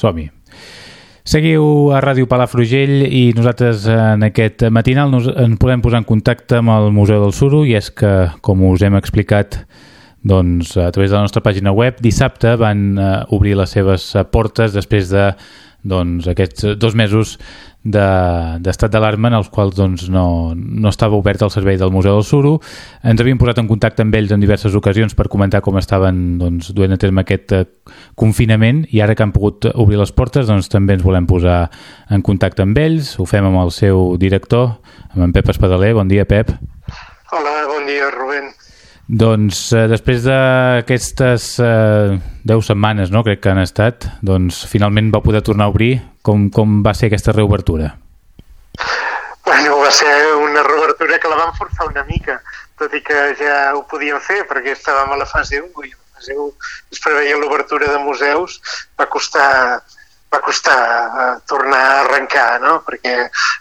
Som-hi. Seguiu a Ràdio Palafrugell i nosaltres en aquest matinal ens podem posar en contacte amb el Museu del Suro i és que, com us hem explicat doncs, a través de la nostra pàgina web, dissabte van uh, obrir les seves uh, portes després de doncs, aquests dos mesos d'estat de, d'alarma en els quals doncs, no, no estava obert el servei del Museu del Suro. Ens havíem posat en contacte amb ells en diverses ocasions per comentar com estaven doncs, duent a terme aquest uh, confinament i ara que han pogut obrir les portes doncs, també ens volem posar en contacte amb ells. Ho fem amb el seu director, amb en Pep Espadaler. Bon dia, Pep. Hola, bon dia, Rubén. Doncs eh, després d'aquestes eh, 10 setmanes, no, crec que han estat, doncs finalment va poder tornar a obrir. Com, com va ser aquesta reobertura? Bueno, va ser una reobertura que la van forçar una mica, tot i que ja ho podíem fer perquè estàvem a la fase 1 i a la fase 1 es preveia l'obertura de museus, va costar va costar uh, tornar a arrencar, no? perquè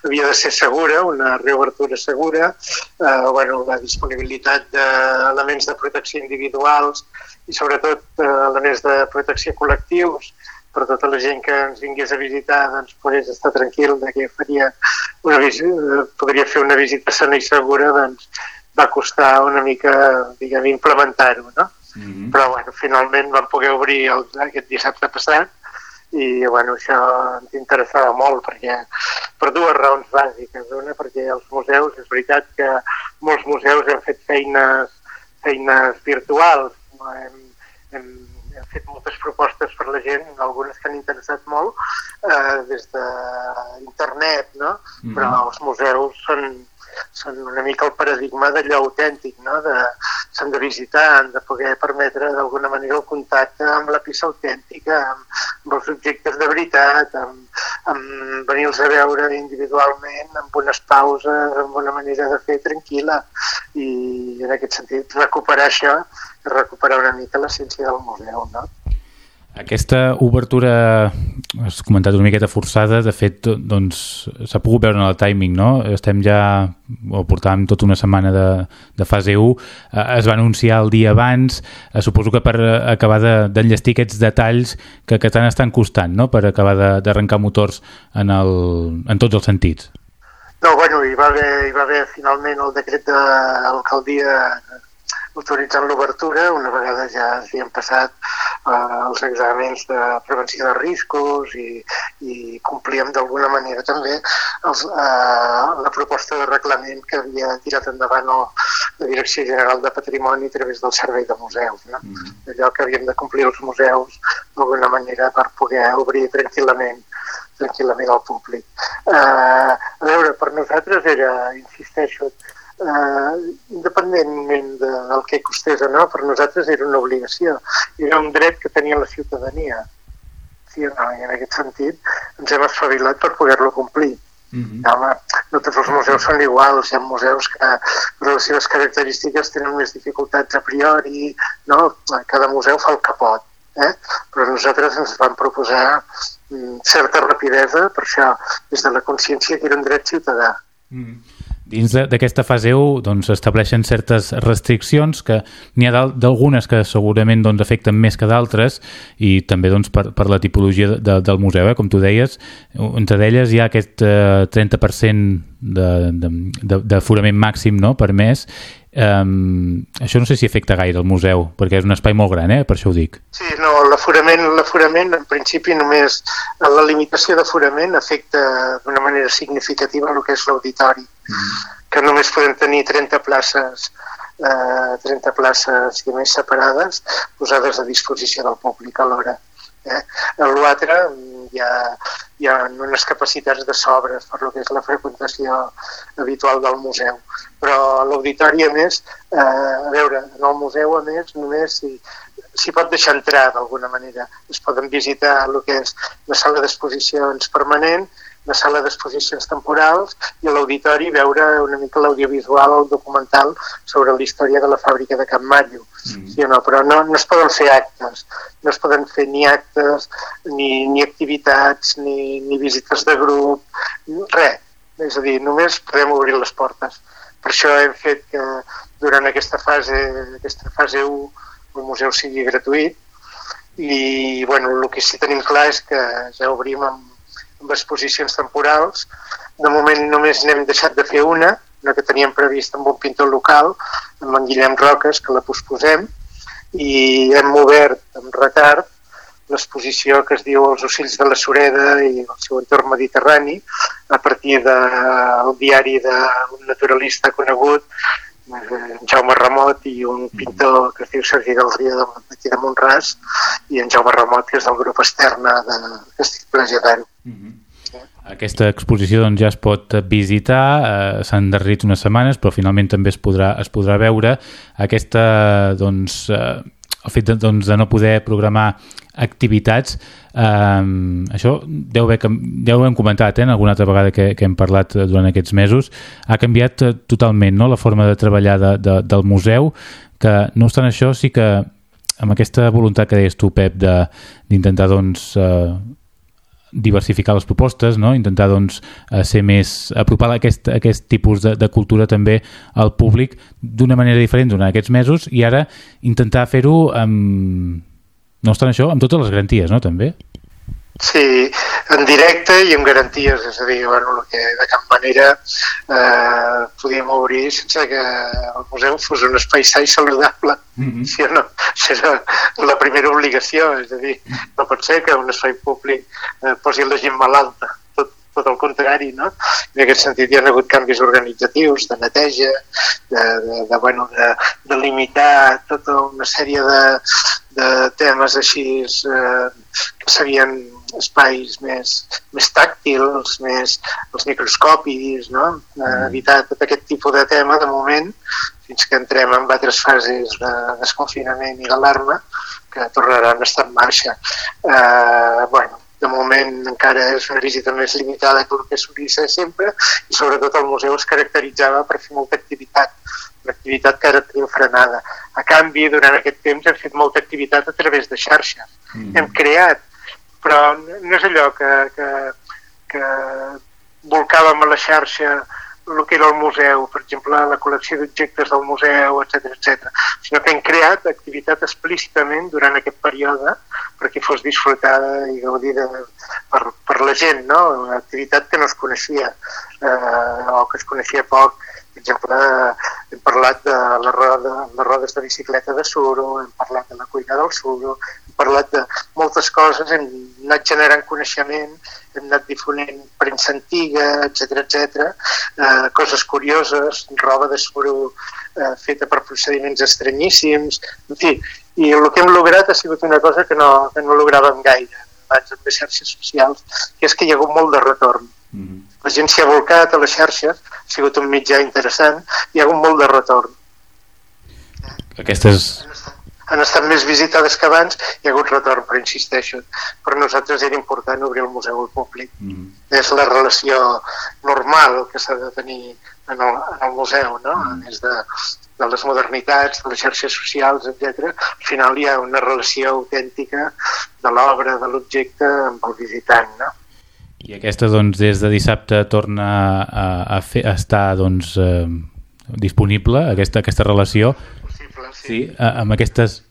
havia de ser segura, una reobertura segura, uh, bueno, la disponibilitat d'elements de protecció individuals i sobretot uh, elements de protecció col·lectius per tota la gent que ens vingués a visitar doncs pogués estar tranquil de que faria una visita, podria fer una visita sana i segura doncs va costar una mica diguem implementar-ho no? Mm -hmm. però bueno, finalment vam poder obrir el, aquest dissabte passat i bueno, això ens interessava molt perquè per dues raons bàsiques. Una, perquè els museus, és veritat que molts museus hem fet feines, feines virtuals, hem, hem, hem fet moltes propostes per la gent, algunes que han interessat molt, eh, des d'internet, no? Mm -hmm. però els museus són, són una mica el paradigma d'allò autèntic, no? de, s'han de visitar, han de poder permetre d'alguna manera el contacte amb la peça autèntica, amb, amb els objectes de veritat, amb, amb venir-los a veure individualment, amb unes pauses, amb una manera de fer tranquil·la i en aquest sentit recuperar això, recuperar una mica l'essència del museu, no? Aquesta obertura, has comentat una miqueta forçada, de fet, doncs, s'ha pogut veure en el timing, no? Estem ja, o portàvem tota una setmana de, de fase 1, eh, es va anunciar el dia abans, eh, suposo que per acabar d'enllestir de, aquests detalls que, que tant estan costant, no?, per acabar d'arrencar motors en, el, en tots els sentits. No, bueno, hi va haver, hi va haver finalment el decret de l'alcaldia autoritzant l'obertura una vegada ja havien passat eh, els exàmens de prevenció de riscos i, i complíem d'alguna manera també els, eh, la proposta de reglament que havia tirat endavant el, la Direcció General de Patrimoni a través del Servei de Museus. No? Mm -hmm. Allò que havíem de complir els museus d'alguna manera per poder obrir tranquil·lament tranquil·lament al públic. Eh, a veure, per nosaltres era, insisteixo, eh, independentment de, del que costés o no, per nosaltres era una obligació. Era un dret que tenia la ciutadania. Sí o no? I en aquest sentit ens hem espavilat per poder-lo complir. Mm -hmm. Home, no tots els museus són iguals, hi ha museus que per les seves característiques tenen més dificultats a priori, no? cada museu fa el que pot, eh? però nosaltres ens vam proposar mm, certa rapidesa, per això, des de la consciència que era un dret ciutadà. Mm -hmm. Dins d'aquesta fase 1 doncs, estableixen certes restriccions que n'hi ha d'algunes que segurament doncs, afecten més que d'altres i també doncs, per, per la tipologia de, del museu, eh? com tu deies, entre d'elles hi ha aquest eh, 30% d'aforament màxim no? per mes Um, això no sé si afecta gaire el museu, perquè és un espai molt gran, eh? per això ho dic. Sí, no, l'aforament, en principi, només la limitació d'aforament afecta d'una manera significativa el que és l'auditori, mm. que només podem tenir 30 places eh, 30 places i més separades posades a disposició del públic alhora. Eh? L'altre hi ha, hi ha unes capacitats de sobres per lo que és la freqüentació habitual del museu. Però l'auditori, a més, eh, a veure, en el museu, a més, només s'hi si pot deixar entrar d'alguna manera. Es poden visitar el que és la sala d'exposicions permanent, una sala d'exposicions temporals i a l'auditori veure una mica l'audiovisual, el documental sobre la història de la fàbrica de Can Mario. Mm. Sí o no? Però no, no es poden fer actes, no es poden fer ni actes, ni, ni activitats, ni, ni visites de grup, res. És a dir, només podem obrir les portes. Per això hem fet que durant aquesta fase, aquesta fase 1 el museu sigui gratuït i bueno, el que sí tenim clar és que ja obrim amb, amb exposicions temporals. De moment només n'hem deixat de fer una, una que teníem previst amb un pintor local, amb en Guillem Roques, que la posposem, i hem obert amb retard l'exposició que es diu Els ocells de la Sureda i el seu entorn mediterrani a partir del diari d'un naturalista conegut en Jaume Ramot i un pintor que es diu Sergi Ria d'aquí de Montràs i en Jaume Ramot que és del grup externa de Castell Gedant. Mm -hmm. Aquesta exposició doncs, ja es pot visitar, eh, s'han darrit unes setmanes, però finalment també es podrà, es podrà veure. Aquesta, doncs, eh, el fet de, doncs, de no poder programar activitats Um, això deu haver, deu haver comentat eh, en alguna altra vegada que, que hem parlat durant aquests mesos ha canviat eh, totalment no, la forma de treballar de, de, del museu que no obstant això sí que amb aquesta voluntat que deies tu Pep d'intentar doncs uh, diversificar les propostes, no? intentar doncs, ser més, apropar aquest, aquest tipus de, de cultura també al públic d'una manera diferent durant aquests mesos i ara intentar fer-ho amb, no obstant això, amb totes les garanties, no, també? Sí, en directe i amb garanties, és a dir, bueno, que de cap manera eh, podíem obrir sense que el museu fos un espai sa i saludable, mm -hmm. sí o no? És la primera obligació, és a dir, no pot ser que un espai públic eh, posi la gent malalta tot el contrari, no? En aquest sentit hi ha hagut canvis organitzatius, de neteja, de, de, de, bueno, de, de limitar tota una sèrie de, de temes així eh, que serien espais més, més tàctils, més els microscopis, no? Mm. evitar tot aquest tipus de tema de moment fins que entrem en altres fases de desconfinament i d'alarma que tornaran a estar en marxa. Eh, bueno, de moment encara és una visita més limitada que el que solia ser sempre i sobretot el museu es caracteritzava per fer molta activitat, una activitat que ara tenim frenada. A canvi, durant aquest temps hem fet molta activitat a través de xarxes. Mm. Hem creat, però no és allò que, que, que volcàvem a la xarxa el que era el museu, per exemple, la col·lecció d'objectes del museu, etc etc, sinó que hem creat activitat explícitament durant aquest període perquè fos disfrutada i gaudida per, per la gent, no? una activitat que no es coneixia eh, o que es coneixia poc. Per exemple, hem parlat de les rodes, les rodes de bicicleta de suro, hem parlat de la cuina del suro, parlat de moltes coses, hem anat generant coneixement, hem anat difonent premsa antiga, etc etc, eh, coses curioses, roba de suro eh, feta per procediments estranyíssims, en fi, i el que hem lograt ha sigut una cosa que no, que no logràvem gaire abans amb les xarxes socials, que és que hi ha hagut molt de retorn. Mm -hmm. La gent s'hi ha volcat a les xarxes, ha sigut un mitjà interessant, hi ha hagut molt de retorn. Aquestes, han estat més visitades que abans, hi ha hagut retorn, però insisteixo, per nosaltres era important obrir el museu al públic. Mm -hmm. És la relació normal que s'ha de tenir en el, en el museu, no? Mm -hmm. Més de, de les modernitats, de les xarxes socials, etc. Al final hi ha una relació autèntica de l'obra, de l'objecte amb el visitant, no? I aquesta, doncs, des de dissabte torna a, a, fer, a estar, doncs, eh, disponible, aquesta, aquesta relació sí. sí amb aquestes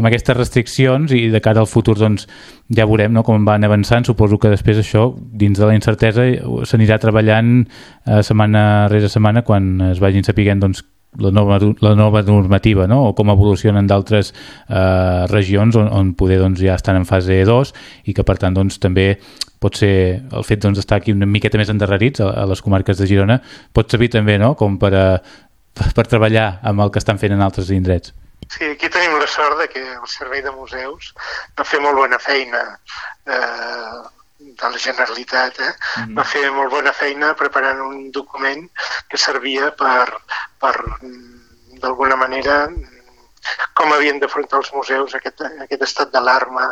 amb aquestes restriccions i de cara al futur doncs, ja veurem no, com van avançant. Suposo que després això, dins de la incertesa, s'anirà treballant eh, setmana rere setmana quan es vagin sapiguent doncs, la nova, la nova normativa no? o com evolucionen d'altres eh, regions on, on poder doncs, ja estan en fase 2 i que per tant doncs, també pot ser el fet doncs, d'estar aquí una miqueta més endarrerits a, a les comarques de Girona pot servir també no? com per, a, per treballar amb el que estan fent en altres indrets. Sí, aquí tenim la sort de que el Servei de Museus va fer molt bona feina eh, de la Generalitat, eh? Mm va fer molt bona feina preparant un document que servia per, per d'alguna manera com havien d'afrontar els museus aquest, aquest estat d'alarma,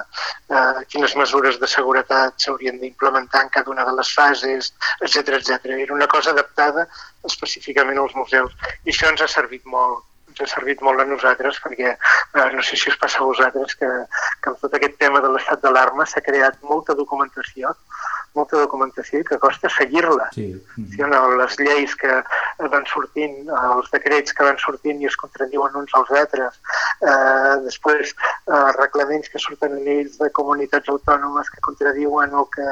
eh, quines mesures de seguretat s'haurien d'implementar en cada una de les fases, etc etc. Era una cosa adaptada específicament als museus. I això ens ha servit molt ens ha servit molt a nosaltres perquè eh, no sé si us passa a vosaltres que, que amb tot aquest tema de l'estat d'alarma s'ha creat molta documentació molta documentació i que costa seguir-la. Sí. sí no, les lleis que van sortint, els decrets que van sortint i es contradiuen uns als altres, eh, després eh, reglaments que surten a nivells de comunitats autònomes que contradiuen el que,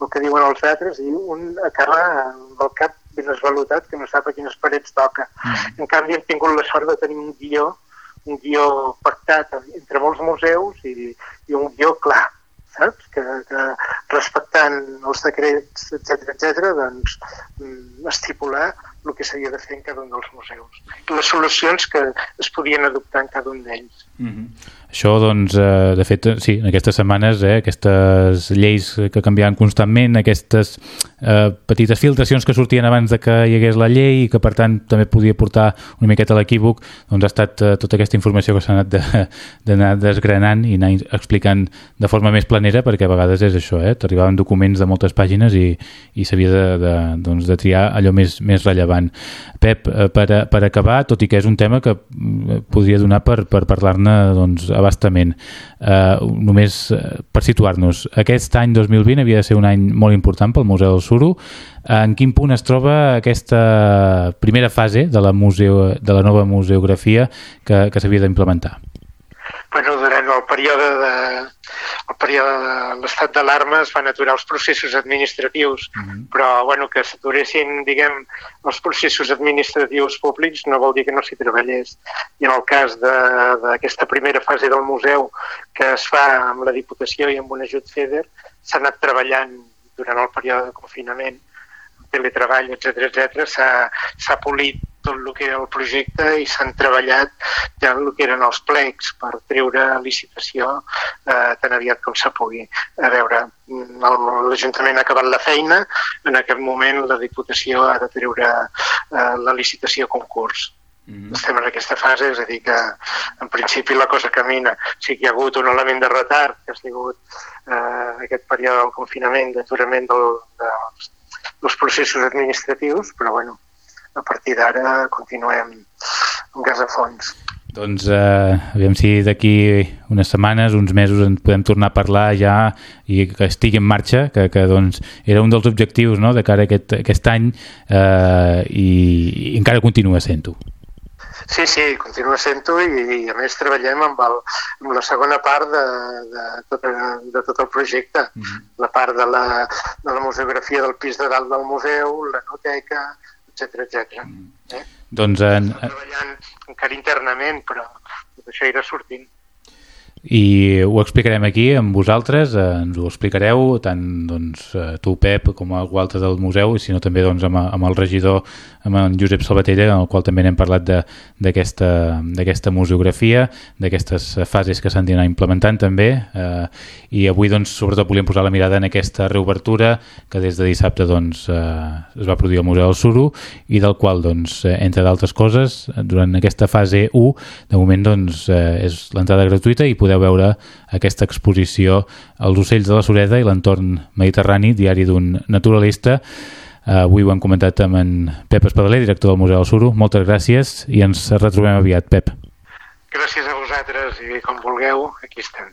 el que diuen els altres i un acaba amb el cap ben esvalutat que no sap a quines parets toca. Mm. En canvi, hem tingut la sort de tenir un guió un guió pactat entre molts museus i, i un guió clar, saps? Que, que respectant els decrets, etc etc, doncs mm, estipular el que s'havia de fer en cada un dels museus. I les solucions que es podien adoptar en cada un d'ells. Mm -hmm. Això, doncs, eh, de fet, sí, en aquestes setmanes, eh, aquestes lleis que canviaven constantment, aquestes eh, petites filtracions que sortien abans de que hi hagués la llei i que, per tant, també podia portar una miqueta a l'equívoc, doncs ha estat eh, tota aquesta informació que s'ha anat d'anar de, desgranant i anar explicant de forma més planera, perquè a vegades és això, eh, t'arribaven documents de moltes pàgines i, i s'havia de, de, doncs, de triar allò més, més rellevant. Pep, eh, per, a, per acabar, tot i que és un tema que mm, podria donar per, per parlar-ne doncs, abastament. Uh, només uh, per situar-nos, aquest any 2020 havia de ser un any molt important pel Museu del Suro. En quin punt es troba aquesta primera fase de la, museo, de la nova museografia que, que s'havia d'implementar? Bueno, període de, el període de l'estat d'alarma es van aturar els processos administratius, uh mhm. -huh. però bueno, que s'aturessin, diguem, els processos administratius públics no vol dir que no s'hi treballés. I en el cas d'aquesta primera fase del museu, que es fa amb la Diputació i amb un ajut FEDER, s'ha anat treballant durant el període de confinament, teletreball, etc etc, s'ha polit tot el que era el projecte i s'han treballat ja el que eren els plecs per treure licitació eh, tan aviat com se pugui. A veure, l'Ajuntament ha acabat la feina, en aquest moment la Diputació ha de treure eh, la licitació a concurs. Mm -hmm. Estem en aquesta fase, és a dir que en principi la cosa camina. Sí que hi ha hagut un element de retard, que ha sigut eh, aquest període del confinament, d'aturament del, dels, dels processos administratius, però bueno, a partir d'ara continuem amb gas a fons. Doncs eh, aviam si d'aquí unes setmanes, uns mesos en podem tornar a parlar ja i que estigui en marxa, que, que doncs, era un dels objectius no, de cara a aquest, aquest any eh, i, i encara continua sent-ho. Sí, sí, continua sent-ho i, i a més treballem amb, el, amb la segona part de, de, tot, de tot el projecte, mm -hmm. la part de la, de la museografia del pis de dalt del museu, la noteca, etc etc. Mm. Eh? Doncs en... treballant encara internament, però tot això irà sortint i ho explicarem aquí amb vosaltres, eh, ens ho explicareu tant doncs, eh, tu Pep com algú altre del museu i si no també doncs, amb, amb el regidor amb en Josep Salvatella en el qual també n'hem parlat d'aquesta museografia d'aquestes fases que s'han d'anar implementant també eh, i avui doncs sobretot volíem posar la mirada en aquesta reobertura que des de dissabte doncs, eh, es va produir al Museu del Suro i del qual doncs, eh, entre d'altres coses durant aquesta fase 1 de moment doncs, eh, és l'entrada gratuïta i podem podeu veure aquesta exposició Els ocells de la Sureda i l'entorn mediterrani, diari d'un naturalista. Uh, avui ho hem comentat amb en Pep Espadaler, director del Museu del Suro. Moltes gràcies i ens retrobem aviat, Pep. Gràcies a vosaltres i com vulgueu, aquí estem.